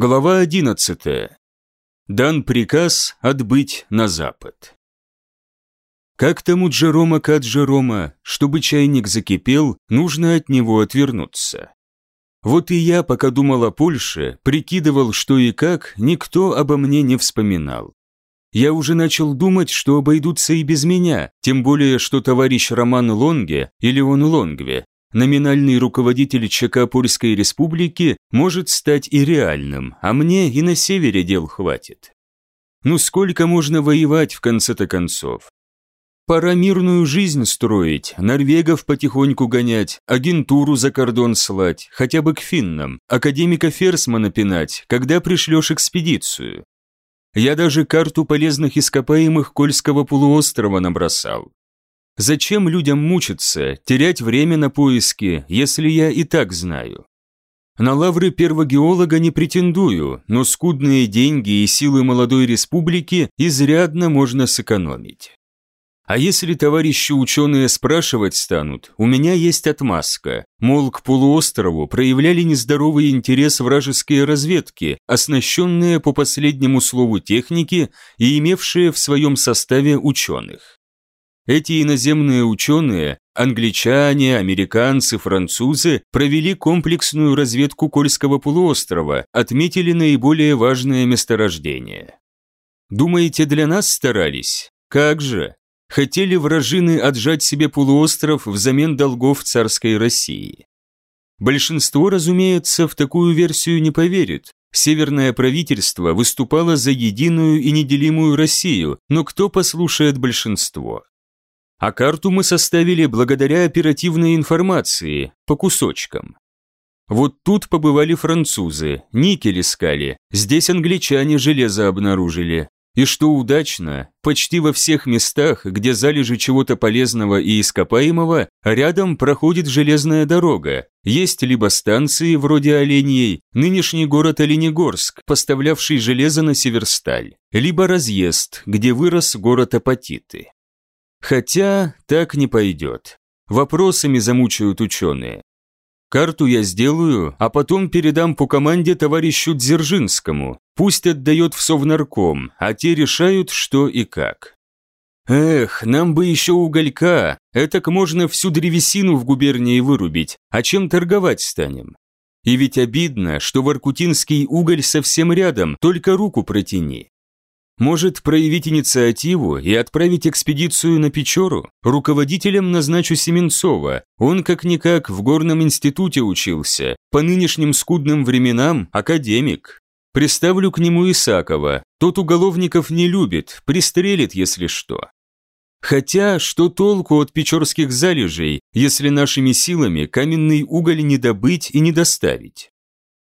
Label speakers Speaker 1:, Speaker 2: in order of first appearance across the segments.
Speaker 1: Глава 11. Дан приказ отбыть на запад. Как тому Джерома Кат Джерома, чтобы чайник закипел, нужно от него отвернуться. Вот и я, пока думал о Польше, прикидывал, что и как, никто обо мне не вспоминал. Я уже начал думать, что обойдутся и без меня, тем более, что товарищ Роман Лонге, или он Лонгве, Номинальный руководитель ЧК Польской Республики может стать и реальным, а мне и на севере дел хватит. Ну сколько можно воевать в конце-то концов? Пора мирную жизнь строить, норвегов потихоньку гонять, агентуру за кордон слать, хотя бы к финнам, академика Ферсмана пинать, когда пришлешь экспедицию. Я даже карту полезных ископаемых Кольского полуострова набросал. Зачем людям мучиться, терять время на поиски, если я и так знаю? На лавры первогеолога не претендую, но скудные деньги и силы молодой республики изрядно можно сэкономить. А если товарищи ученые спрашивать станут, у меня есть отмазка. Мол, к полуострову проявляли нездоровый интерес вражеские разведки, оснащенные по последнему слову техники и имевшие в своем составе ученых. Эти иноземные ученые, англичане, американцы, французы, провели комплексную разведку Кольского полуострова, отметили наиболее важные месторождения. Думаете, для нас старались? Как же? Хотели вражины отжать себе полуостров взамен долгов царской России. Большинство, разумеется, в такую версию не поверит. Северное правительство выступало за единую и неделимую Россию, но кто послушает большинство? А карту мы составили благодаря оперативной информации, по кусочкам. Вот тут побывали французы, никель искали, здесь англичане железо обнаружили. И что удачно, почти во всех местах, где залежи чего-то полезного и ископаемого, рядом проходит железная дорога. Есть либо станции, вроде Оленьей, нынешний город Оленегорск, поставлявший железо на Северсталь, либо разъезд, где вырос город Апатиты. Хотя так не пойдет. Вопросами замучают ученые. Карту я сделаю, а потом передам по команде товарищу Дзержинскому. Пусть отдает в Совнарком, а те решают, что и как. Эх, нам бы еще уголька, этак можно всю древесину в губернии вырубить, а чем торговать станем? И ведь обидно, что воркутинский уголь совсем рядом, только руку протяни. Может, проявить инициативу и отправить экспедицию на Печору? Руководителем назначу Семенцова. Он, как-никак, в горном институте учился. По нынешним скудным временам академик. Приставлю к нему Исакова. Тот уголовников не любит, пристрелит, если что. Хотя, что толку от печорских залежей, если нашими силами каменный уголь не добыть и не доставить?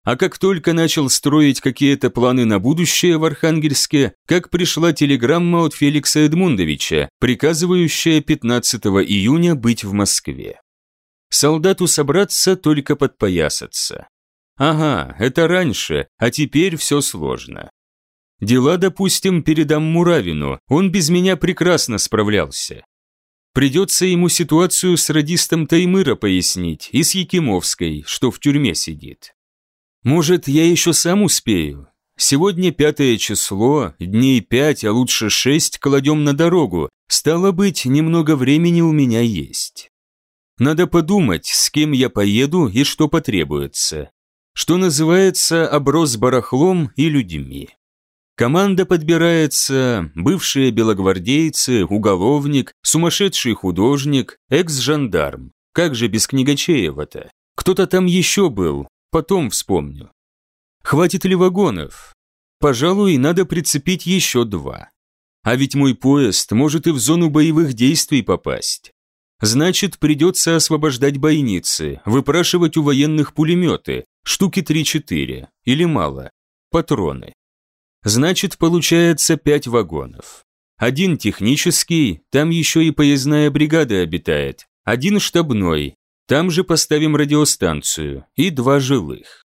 Speaker 1: А как только начал строить какие-то планы на будущее в Архангельске, как пришла телеграмма от Феликса Эдмундовича, приказывающая 15 июня быть в Москве. Солдату собраться только подпоясаться. Ага, это раньше, а теперь все сложно. Дела, допустим, передам Муравину, он без меня прекрасно справлялся. Придется ему ситуацию с радистом Таймыра пояснить и с Якимовской, что в тюрьме сидит. Может, я еще сам успею? Сегодня пятое число, дней пять, а лучше шесть кладем на дорогу. Стало быть, немного времени у меня есть. Надо подумать, с кем я поеду и что потребуется. Что называется, оброс барахлом и людьми. Команда подбирается, бывшие белогвардейцы, уголовник, сумасшедший художник, экс-жандарм. Как же без Книгачеева-то? Кто-то там еще был, Потом вспомню. Хватит ли вагонов? Пожалуй, надо прицепить еще два. А ведь мой поезд может и в зону боевых действий попасть. Значит, придется освобождать бойницы, выпрашивать у военных пулеметы, штуки 3-4, или мало, патроны. Значит, получается пять вагонов. Один технический, там еще и поездная бригада обитает, один штабной, там же поставим радиостанцию и два жилых.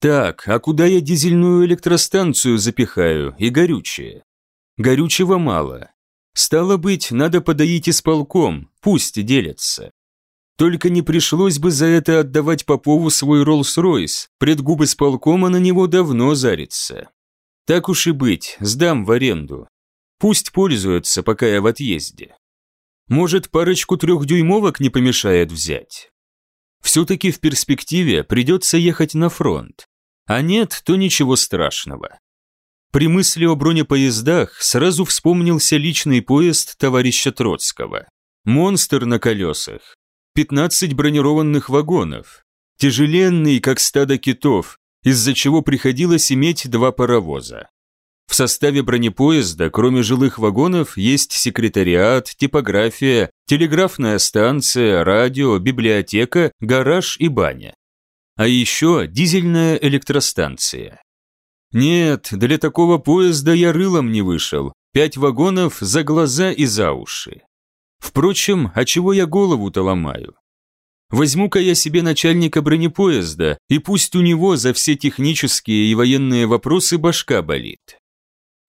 Speaker 1: Так, а куда я дизельную электростанцию запихаю и горючее? Горючего мало. Стало быть, надо подоить исполком, пусть делятся. только не пришлось бы за это отдавать Попову свой Роллс-Ройс, предгубы с полкома на него давно зарится. Так уж и быть, сдам в аренду. Пусть пользуются, пока я в отъезде. Может, парочку трехдюймовок не помешает взять. Все-таки в перспективе придется ехать на фронт. А нет, то ничего страшного. При мысли о бронепоездах сразу вспомнился личный поезд товарища Троцкого. Монстр на колесах. 15 бронированных вагонов. Тяжеленный, как стадо китов, из-за чего приходилось иметь два паровоза. В составе бронепоезда, кроме жилых вагонов, есть секретариат, типография, телеграфная станция, радио, библиотека, гараж и баня. А еще дизельная электростанция. Нет, для такого поезда я рылом не вышел. Пять вагонов за глаза и за уши. Впрочем, а чего я голову-то ломаю? Возьму-ка я себе начальника бронепоезда, и пусть у него за все технические и военные вопросы башка болит.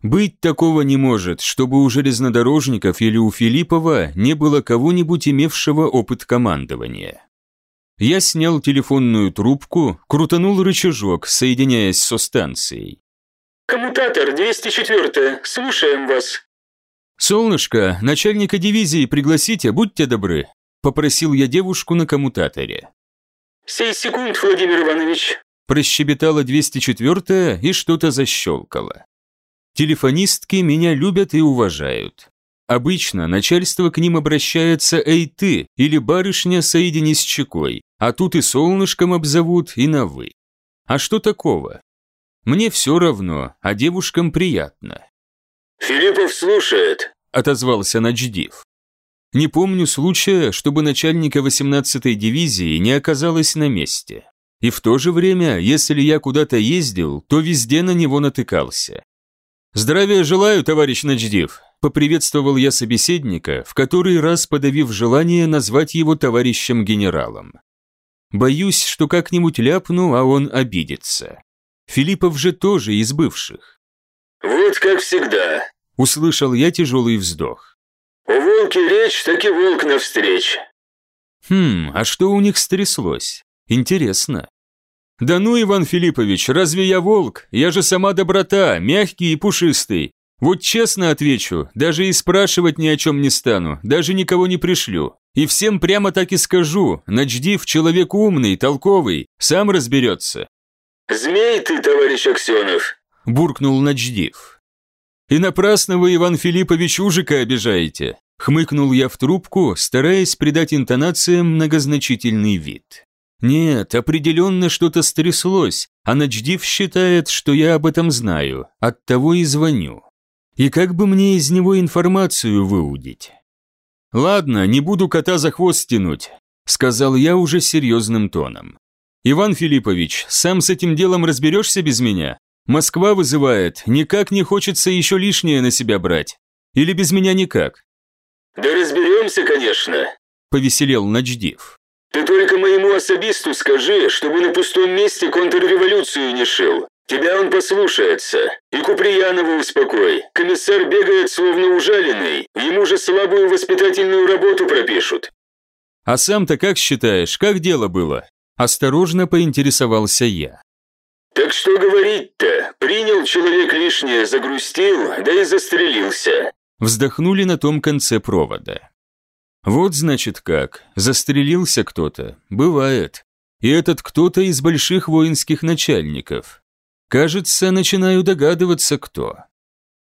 Speaker 1: Быть такого не может, чтобы у железнодорожников или у Филиппова не было кого-нибудь имевшего опыт командования. Я снял телефонную трубку, крутанул рычажок, соединяясь со станцией.
Speaker 2: «Коммутатор, 204 слушаем вас».
Speaker 1: «Солнышко, начальника дивизии пригласите, будьте добры», попросил я девушку на коммутаторе.
Speaker 2: «Сей секунд, Владимир Иванович»,
Speaker 1: прощебетала 204 и что-то защелкало. Телефонистки меня любят и уважают. Обычно начальство к ним обращается «Эй ты» или «Барышня, соедини с чекой», а тут и солнышком обзовут, и на «вы». А что такого? Мне все равно, а девушкам приятно.
Speaker 2: «Филиппов слушает», –
Speaker 1: отозвался Начдив. Не помню случая, чтобы начальника 18-й дивизии не оказалось на месте. И в то же время, если я куда-то ездил, то везде на него натыкался. «Здравия желаю, товарищ Начдив», Поприветствовал я собеседника, в который раз подавив желание назвать его товарищем генералом. Боюсь, что как-нибудь ляпну, а он обидится. Филиппов же тоже из бывших.
Speaker 2: «Вот как всегда», —
Speaker 1: услышал я тяжелый вздох.
Speaker 2: «У волки речь, так и волк навстречь».
Speaker 1: Хм, а что у них стряслось? Интересно. «Да ну, Иван Филиппович, разве я волк? Я же сама доброта, мягкий и пушистый. Вот честно отвечу, даже и спрашивать ни о чем не стану, даже никого не пришлю. И всем прямо так и скажу, Начдив человек умный, толковый, сам разберется».
Speaker 2: «Змей ты, товарищ Аксенов», –
Speaker 1: буркнул Начдив. «И напрасно вы, Иван Филиппович, ужика обижаете», – хмыкнул я в трубку, стараясь придать интонациям многозначительный вид. «Нет, определенно что-то стряслось, а Начдив считает, что я об этом знаю, оттого и звоню. И как бы мне из него информацию выудить? Ладно, не буду кота за хвост тянуть, сказал я уже серьезным тоном. Иван Филиппович, сам с этим делом разберешься без меня? Москва вызывает, никак не хочется еще лишнее на себя брать. Или без меня никак?
Speaker 2: Да разберемся, конечно,
Speaker 1: повеселел Начдив.
Speaker 2: Ты только моему особисту скажи, чтобы на пустом месте контрреволюцию не шил. Тебя он послушается. И Куприянова успокой. Комиссар бегает словно ужаленный. Ему же слабую воспитательную работу пропишут.
Speaker 1: А сам-то как считаешь, как дело было? Осторожно поинтересовался я.
Speaker 2: Так что говорить-то? Принял человек лишнее, загрустил, да и застрелился.
Speaker 1: Вздохнули на том конце провода. Вот значит как, застрелился кто-то, бывает. И этот кто-то из больших воинских начальников. Кажется, начинаю догадываться, кто.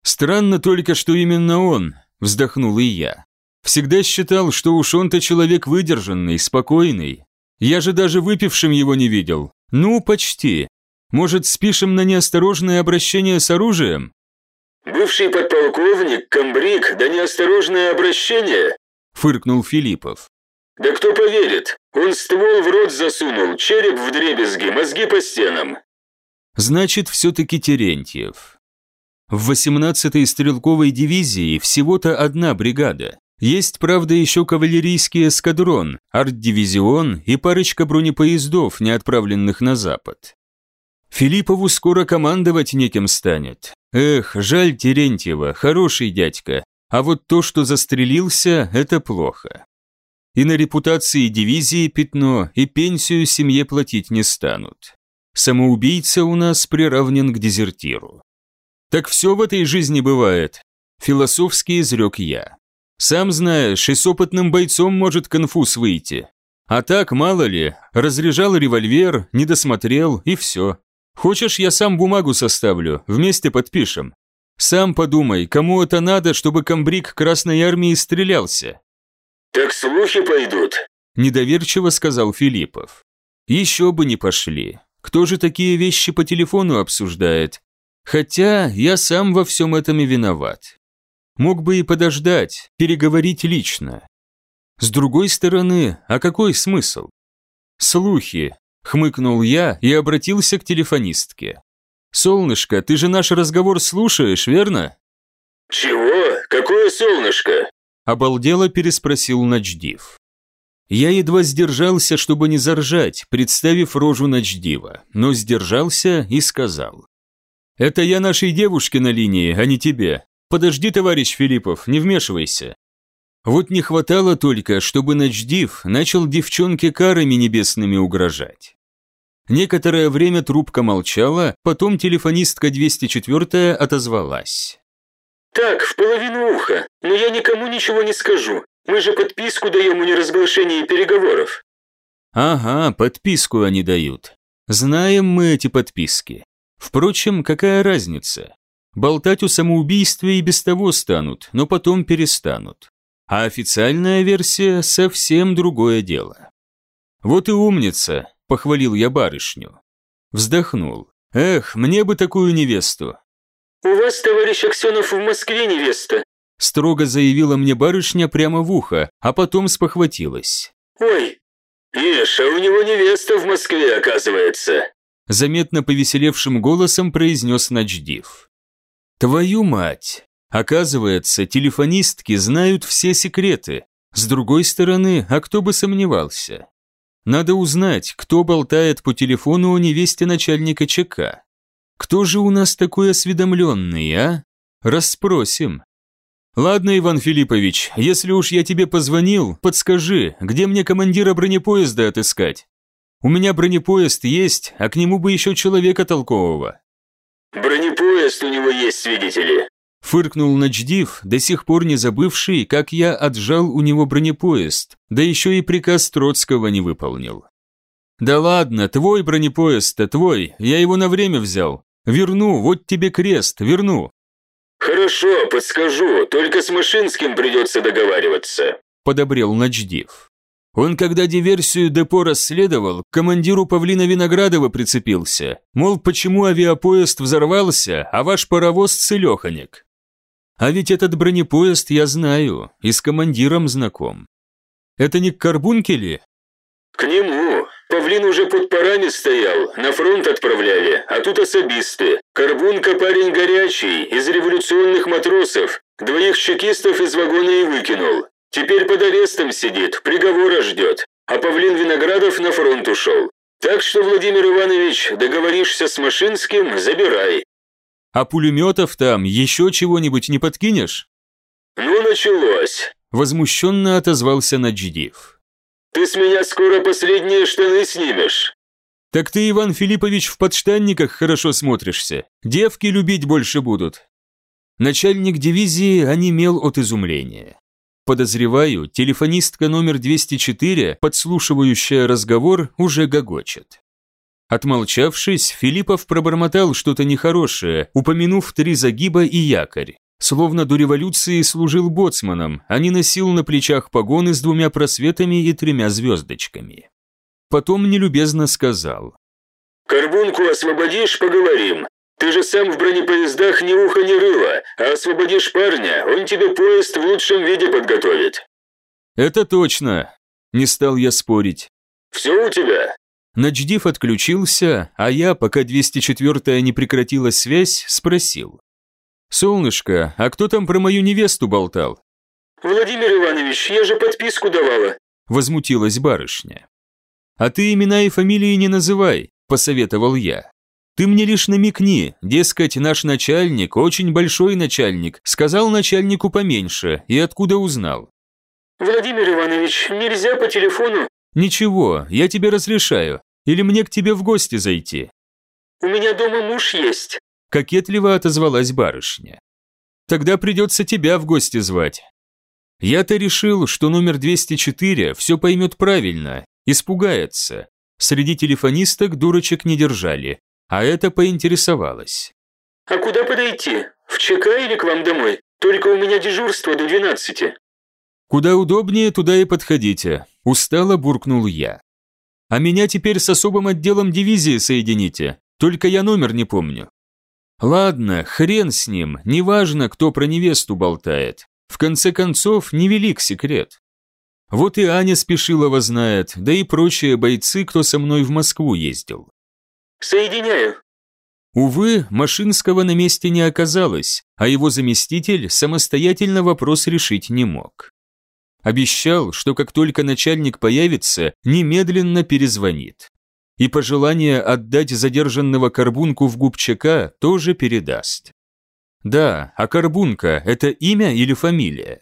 Speaker 1: Странно только, что именно он, вздохнул и я. Всегда считал, что уж он-то человек выдержанный, спокойный. Я же даже выпившим его не видел. Ну, почти. Может, спишем на неосторожное обращение с оружием?
Speaker 2: Бывший подполковник, комбриг, да неосторожное обращение?
Speaker 1: Фыркнул Филиппов.
Speaker 2: Да кто поверит? Он ствол в рот засунул, череп в дребезги, мозги по стенам.
Speaker 1: Значит, все-таки Терентьев. В 18-й стрелковой дивизии всего-то одна бригада. Есть, правда, еще кавалерийский эскадрон, арт-дивизион и парочка бронепоездов, не отправленных на запад. Филиппову скоро командовать неким станет. Эх, жаль Терентьева, хороший дядька. А вот то, что застрелился, это плохо. И на репутации дивизии пятно, и пенсию семье платить не станут. Самоубийца у нас приравнен к дезертиру. Так все в этой жизни бывает, философски изрек я. Сам знаешь, и с опытным бойцом может конфуз выйти. А так, мало ли, разряжал револьвер, не досмотрел, и все. Хочешь, я сам бумагу составлю, вместе подпишем. Сам подумай, кому это надо, чтобы комбриг Красной Армии стрелялся?»
Speaker 2: «Так слухи пойдут», –
Speaker 1: недоверчиво сказал Филиппов. «Еще бы не пошли. Кто же такие вещи по телефону обсуждает? Хотя я сам во всем этом и виноват. Мог бы и подождать, переговорить лично. С другой стороны, а какой смысл? Слухи, хмыкнул я и обратился к телефонистке. «Солнышко, ты же наш разговор слушаешь, верно?»
Speaker 2: «Чего? Какое солнышко?»
Speaker 1: Обалдело переспросил Ночдив. Я едва сдержался, чтобы не заржать, представив рожу Ночдива, но сдержался и сказал. «Это я нашей девушке на линии, а не тебе. Подожди, товарищ Филиппов, не вмешивайся». Вот не хватало только, чтобы Ночдив начал девчонке карами небесными угрожать. Некоторое время трубка молчала, потом телефонистка 204 отозвалась.
Speaker 2: «Так, в половину уха, но я никому ничего не скажу. Мы же подписку даем о неразглашении переговоров».
Speaker 1: «Ага, подписку они дают. Знаем мы эти подписки. Впрочем, какая разница? Болтать о самоубийстве и без того станут, но потом перестанут. А официальная версия – совсем другое дело. Вот и умница, – похвалил я барышню. Вздохнул. «Эх, мне бы такую невесту!»
Speaker 2: «У вас, товарищ Аксенов, в Москве невеста!»
Speaker 1: Строго заявила мне барышня прямо в ухо, а потом спохватилась.
Speaker 2: «Ой, ишь, а у него невеста в Москве, оказывается!»
Speaker 1: Заметно повеселевшим голосом произнес Ночдив. «Твою мать! Оказывается, телефонистки знают все секреты. С другой стороны, а кто бы сомневался? Надо узнать, кто болтает по телефону о невесте начальника ЧК. Кто же у нас такой осведомленный, а? Расспросим. Ладно, Иван Филиппович, если уж я тебе позвонил, подскажи, где мне командира бронепоезда отыскать? У меня бронепоезд есть, а к нему бы еще человека толкового.
Speaker 2: Бронепоезд у него есть, видите
Speaker 1: Фыркнул Ночдив, до сих пор не забывший, как я отжал у него бронепоезд, да еще и приказ Троцкого не выполнил. «Да ладно, твой бронепоезд-то твой, я его на время взял. Верну, вот тебе крест, верну».
Speaker 2: «Хорошо, подскажу, только с Машинским придется договариваться», –
Speaker 1: подобрел Ночдив. Он, когда диверсию депо расследовал, к командиру Павлина Виноградова прицепился. Мол, почему авиапоезд взорвался, а ваш паровоз целеханек. А ведь этот бронепоезд я знаю, и с командиром знаком. Это не к Карбунке
Speaker 2: К нему. Павлин уже под парами стоял, на фронт отправляли, а тут особисты. Карбунка парень горячий, из революционных матросов. Двоих чекистов из вагона и выкинул. Теперь под арестом сидит, приговора ждет. А Павлин Виноградов на фронт ушел. Так что, Владимир Иванович, договоришься с Машинским, забирай.
Speaker 1: А пулеметов там еще чего-нибудь не подкинешь?»
Speaker 2: «Ну, началось», –
Speaker 1: возмущенно отозвался Наджидив.
Speaker 2: «Ты с меня скоро последние штаны снимешь».
Speaker 1: «Так ты, Иван Филиппович, в подштанниках хорошо смотришься. Девки любить больше будут». Начальник дивизии онемел от изумления. Подозреваю, телефонистка номер 204, подслушивающая разговор, уже гогочет. Отмолчавшись, Филиппов пробормотал что-то нехорошее, упомянув три загиба и якорь. Словно до революции служил боцманом, а не носил на плечах погоны с двумя просветами и тремя звездочками. Потом нелюбезно сказал.
Speaker 2: «Карбунку освободишь, поговорим. Ты же сам в бронепоездах ни уха ни рыла, а освободишь парня, он тебе поезд в лучшем виде подготовит».
Speaker 1: «Это точно», – не стал я спорить.
Speaker 2: «Все у тебя?»
Speaker 1: Начдив отключился, а я, пока 204-я не прекратила связь, спросил. «Солнышко, а кто там про мою невесту болтал?»
Speaker 2: «Владимир Иванович, я же подписку давала», –
Speaker 1: возмутилась барышня. «А ты имена и фамилии не называй», – посоветовал я. «Ты мне лишь намекни, дескать, наш начальник, очень большой начальник, сказал начальнику поменьше, и откуда узнал?»
Speaker 2: «Владимир Иванович, нельзя по телефону?»
Speaker 1: «Ничего, я тебе разрешаю. Или мне к тебе в гости зайти?»
Speaker 2: «У меня дома муж есть», –
Speaker 1: кокетливо отозвалась барышня. «Тогда придется тебя в гости звать». Я-то решил, что номер 204 все поймет правильно, испугается. Среди телефонисток дурочек не держали, а это поинтересовалась.
Speaker 2: «А куда подойти? В ЧК или к вам домой? Только у меня дежурство до 12.
Speaker 1: «Куда удобнее, туда и подходите», – устало буркнул я. «А меня теперь с особым отделом дивизии соедините, только я номер не помню». «Ладно, хрен с ним, неважно, кто про невесту болтает. В конце концов, невелик секрет. Вот и Аня Спешилова знает, да и прочие бойцы, кто со мной в Москву ездил».
Speaker 2: «Соединяю»,
Speaker 1: Увы, Машинского на месте не оказалось, а его заместитель самостоятельно вопрос решить не мог. Обещал, что как только начальник появится, немедленно перезвонит. И пожелание отдать задержанного Карбунку в Губчака тоже передаст. Да, а Карбунка – это имя или фамилия?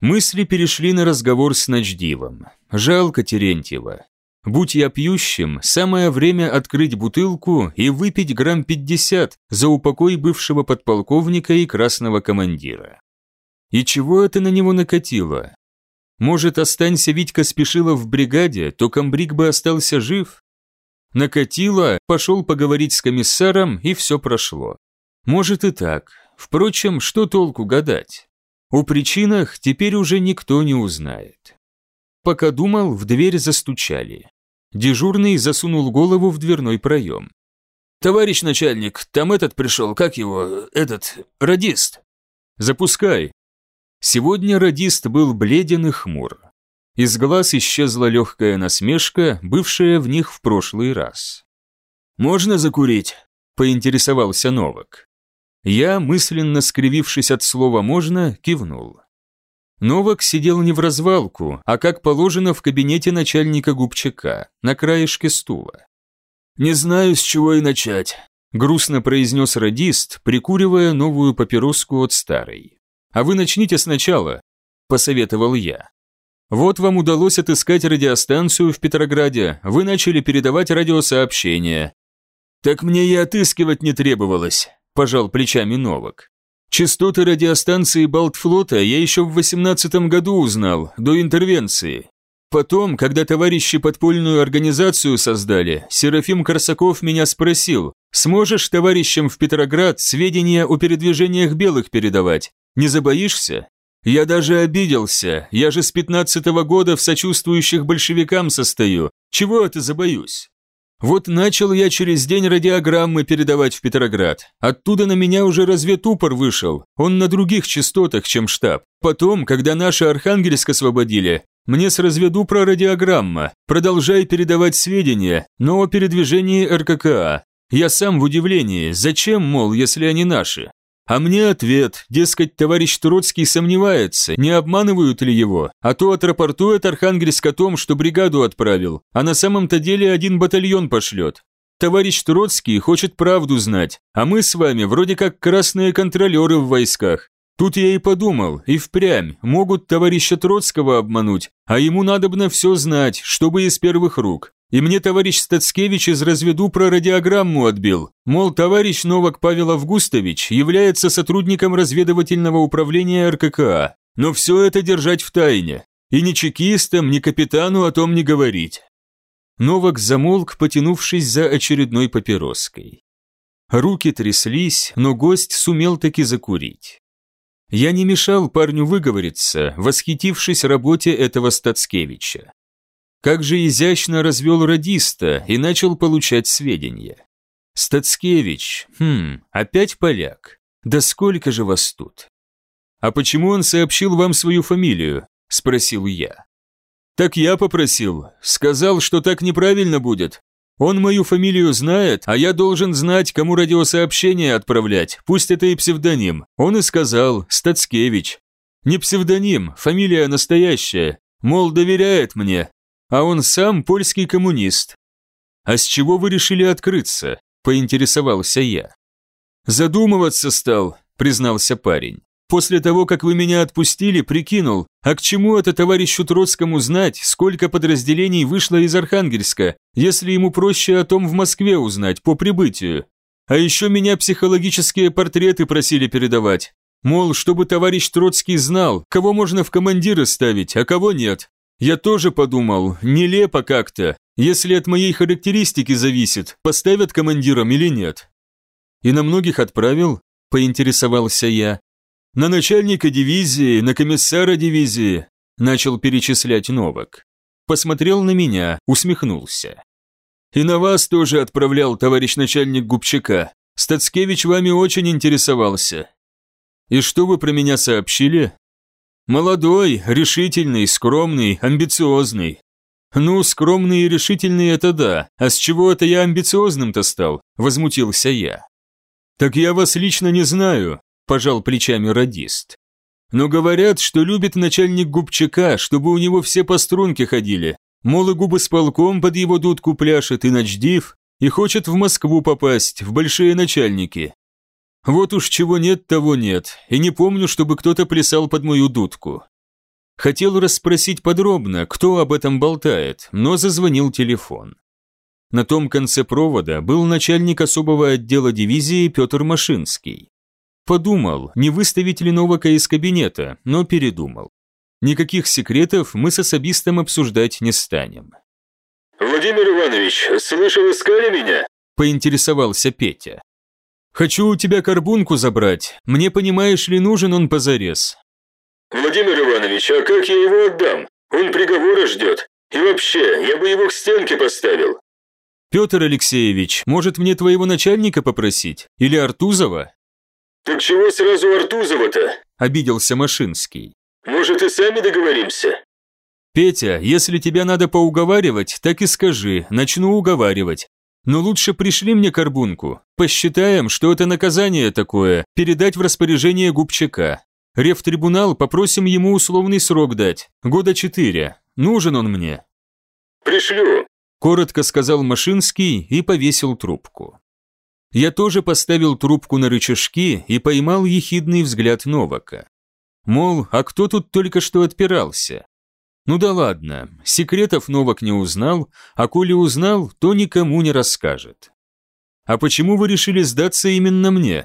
Speaker 1: Мысли перешли на разговор с Ночдивом. Жалко Терентьева. Будь я пьющим, самое время открыть бутылку и выпить грамм 50 за упокой бывшего подполковника и красного командира. И чего это на него накатило? Может, останься Витька Спешилов в бригаде, то комбриг бы остался жив? Накатило, пошел поговорить с комиссаром, и все прошло. Может и так. Впрочем, что толку гадать? О причинах теперь уже никто не узнает. Пока думал, в дверь застучали. Дежурный засунул голову в дверной проем. «Товарищ начальник, там этот пришел, как его, этот, радист?» «Запускай», Сегодня радист был бледен и хмур. Из глаз исчезла легкая насмешка, бывшая в них в прошлый раз. «Можно закурить?» – поинтересовался Новак. Я, мысленно скривившись от слова «можно», кивнул. Новак сидел не в развалку, а как положено в кабинете начальника губчака, на краешке стула. «Не знаю, с чего и начать», – грустно произнес радист, прикуривая новую папироску от старой. «А вы начните сначала», – посоветовал я. «Вот вам удалось отыскать радиостанцию в Петрограде, вы начали передавать радиосообщения». «Так мне и отыскивать не требовалось», – пожал плечами Новак. «Частоты радиостанции Балтфлота я еще в восемнадцатом году узнал, до интервенции. Потом, когда товарищи подпольную организацию создали, Серафим Корсаков меня спросил, сможешь товарищам в Петроград сведения о передвижениях белых передавать? Не забоишься? Я даже обиделся, я же с пятнадцатого года в сочувствующих большевикам состою. Чего это забоюсь? Вот начал я через день радиограммы передавать в Петроград. Оттуда на меня уже разведупор вышел, он на других частотах, чем штаб. Потом, когда наши Архангельск освободили, мне с разведупра радиограмма, продолжай передавать сведения, но о передвижении РККА. Я сам в удивлении, зачем, мол, если они наши? А мне ответ, дескать, товарищ Троцкий сомневается, не обманывают ли его, а то отрапортует Архангельск о том, что бригаду отправил, а на самом-то деле один батальон пошлет. Товарищ Троцкий хочет правду знать, а мы с вами вроде как красные контролеры в войсках. Тут я и подумал, и впрямь, могут товарища Троцкого обмануть, а ему надобно все знать, чтобы из первых рук. И мне товарищ Стацкевич из разведу про радиограмму отбил. Мол, товарищ Новак Павел Августович является сотрудником разведывательного управления РККА. Но все это держать в тайне. И ни чекистам, ни капитану о том не говорить. Новак замолк, потянувшись за очередной папироской. Руки тряслись, но гость сумел таки закурить. Я не мешал парню выговориться, восхитившись работе этого Стацкевича. Как же изящно развел радиста и начал получать сведения. Стацкевич, хм, опять поляк. Да сколько же вас тут? А почему он сообщил вам свою фамилию? Спросил я. Так я попросил. Сказал, что так неправильно будет. Он мою фамилию знает, а я должен знать, кому радиосообщение отправлять, пусть это и псевдоним. Он и сказал, Стацкевич. Не псевдоним, фамилия настоящая. Мол, доверяет мне, а он сам польский коммунист. А с чего вы решили открыться? Поинтересовался я. Задумываться стал, признался парень. После того, как вы меня отпустили, прикинул, а к чему это товарищу Троцкому знать, сколько подразделений вышло из Архангельска, если ему проще о том в Москве узнать по прибытию? А еще меня психологические портреты просили передавать. Мол, чтобы товарищ Троцкий знал, кого можно в командиры ставить, а кого нет. Я тоже подумал, нелепо как-то, если от моей характеристики зависит, поставят командиром или нет. И на многих отправил, поинтересовался я. На начальника дивизии, на комиссара дивизии, начал перечислять Новак. Посмотрел на меня, усмехнулся. И на вас тоже отправлял товарищ начальник Губчака. Стацкевич вами очень интересовался. И что вы про меня сообщили? Молодой, решительный, скромный, амбициозный. Ну, скромный и решительный это да, а с чего это я амбициозным-то стал? Возмутился я. Так я вас лично не знаю, пожал плечами радист. Но говорят, что любит начальник Губчака, чтобы у него все по струнке ходили. Мол, и губы с полком под его дудку пляшет, и начдив, и хочет в Москву попасть, в большие начальники. Вот уж чего нет, того нет, и не помню, чтобы кто-то плясал под мою дудку. Хотел расспросить подробно, кто об этом болтает, но зазвонил телефон. На том конце провода был начальник особого отдела дивизии Петр Машинский. Подумал, не выставить ли Новака из кабинета, но передумал. Никаких секретов мы с особистом обсуждать не станем.
Speaker 2: «Владимир Иванович, слышал, искали меня?»
Speaker 1: – поинтересовался Петя. «Хочу у тебя карбунку забрать. Мне, понимаешь ли, нужен он позарез».
Speaker 2: «Владимир Иванович, а как я его отдам? Он приговора ждет. И вообще, я бы его к стенке поставил».
Speaker 1: «Петр Алексеевич, может мне твоего начальника попросить? Или Артузова?»
Speaker 2: «Так чего сразу Артузова-то?»
Speaker 1: – обиделся Машинский.
Speaker 2: «Может, и сами договоримся?»
Speaker 1: «Петя, если тебя надо поуговаривать, так и скажи, начну уговаривать. Но лучше пришли мне карбунку. Посчитаем, что это наказание такое, передать в распоряжение губчака. Рефтрибунал попросим ему условный срок дать, года четыре. Нужен он мне».
Speaker 2: «Пришлю», –
Speaker 1: коротко сказал Машинский и повесил трубку. Я тоже поставил трубку на рычажки и поймал ехидный взгляд Новака. Мол, а кто тут только что отпирался? Ну да ладно, секретов Новак не узнал, а коли узнал, то никому не расскажет. А почему вы решили сдаться именно мне?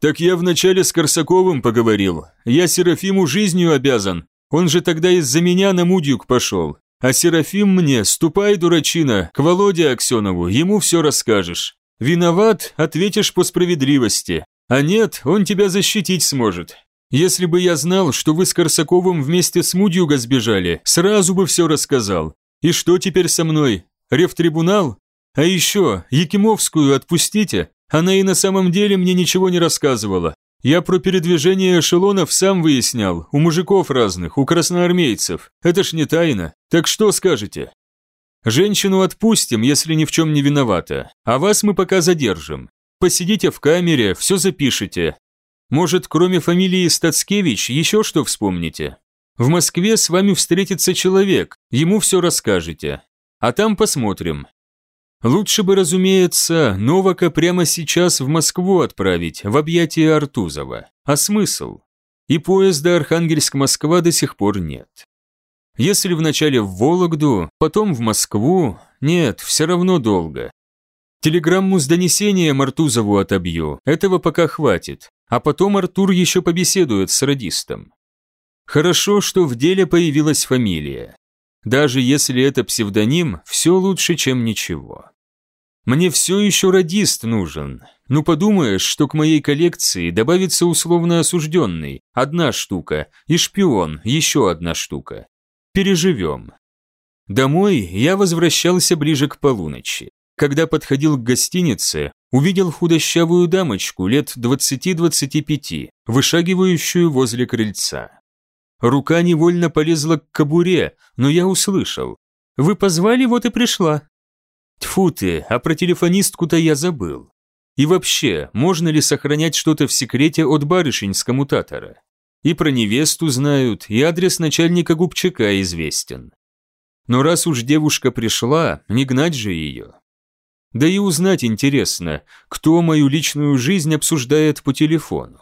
Speaker 1: Так я вначале с Корсаковым поговорил. Я Серафиму жизнью обязан. Он же тогда из-за меня на Мудюк пошел. А Серафим мне, ступай, дурачина, к Володе Аксенову, ему все расскажешь. Виноват, ответишь по справедливости. А нет, он тебя защитить сможет. Если бы я знал, что вы с Корсаковым вместе с Мудьюга сбежали, сразу бы все рассказал. И что теперь со мной? Ревтрибунал? А еще, Якимовскую отпустите? Она и на самом деле мне ничего не рассказывала. Я про передвижение эшелонов сам выяснял, у мужиков разных, у красноармейцев. Это ж не тайна. Так что скажете? Женщину отпустим, если ни в чем не виновата, а вас мы пока задержим. Посидите в камере, все запишите, может, кроме фамилии Стацкевич, еще что вспомните? В Москве с вами встретится человек, ему все расскажете. А там посмотрим. Лучше бы, разумеется, Новака прямо сейчас в Москву отправить, в объятия Артузова. А смысл? И поезда Архангельск-Москва до сих пор нет. Если вначале в Вологду, потом в Москву, нет, все равно долго. Телеграмму с донесением Артузову отобью, этого пока хватит. А потом Артур еще побеседует с радистом. Хорошо, что в деле появилась фамилия. Даже если это псевдоним, все лучше, чем ничего. Мне все еще радист нужен. Ну подумаешь, что к моей коллекции добавится условно осужденный, одна штука, и шпион, еще одна штука. Переживем. Домой я возвращался ближе к полуночи. Когда подходил к гостинице, увидел худощавую дамочку лет 20-25, вышагивающую возле крыльца. Рука невольно полезла к кобуре, но я услышал. «Вы позвали, вот и пришла». Тьфу ты, а про телефонистку-то я забыл. И вообще, можно ли сохранять что-то в секрете от барышень с коммутатора? И про невесту знают, и адрес начальника Губчака известен. Но раз уж девушка пришла, не гнать же ее. Да и узнать интересно, кто мою личную жизнь обсуждает по телефону.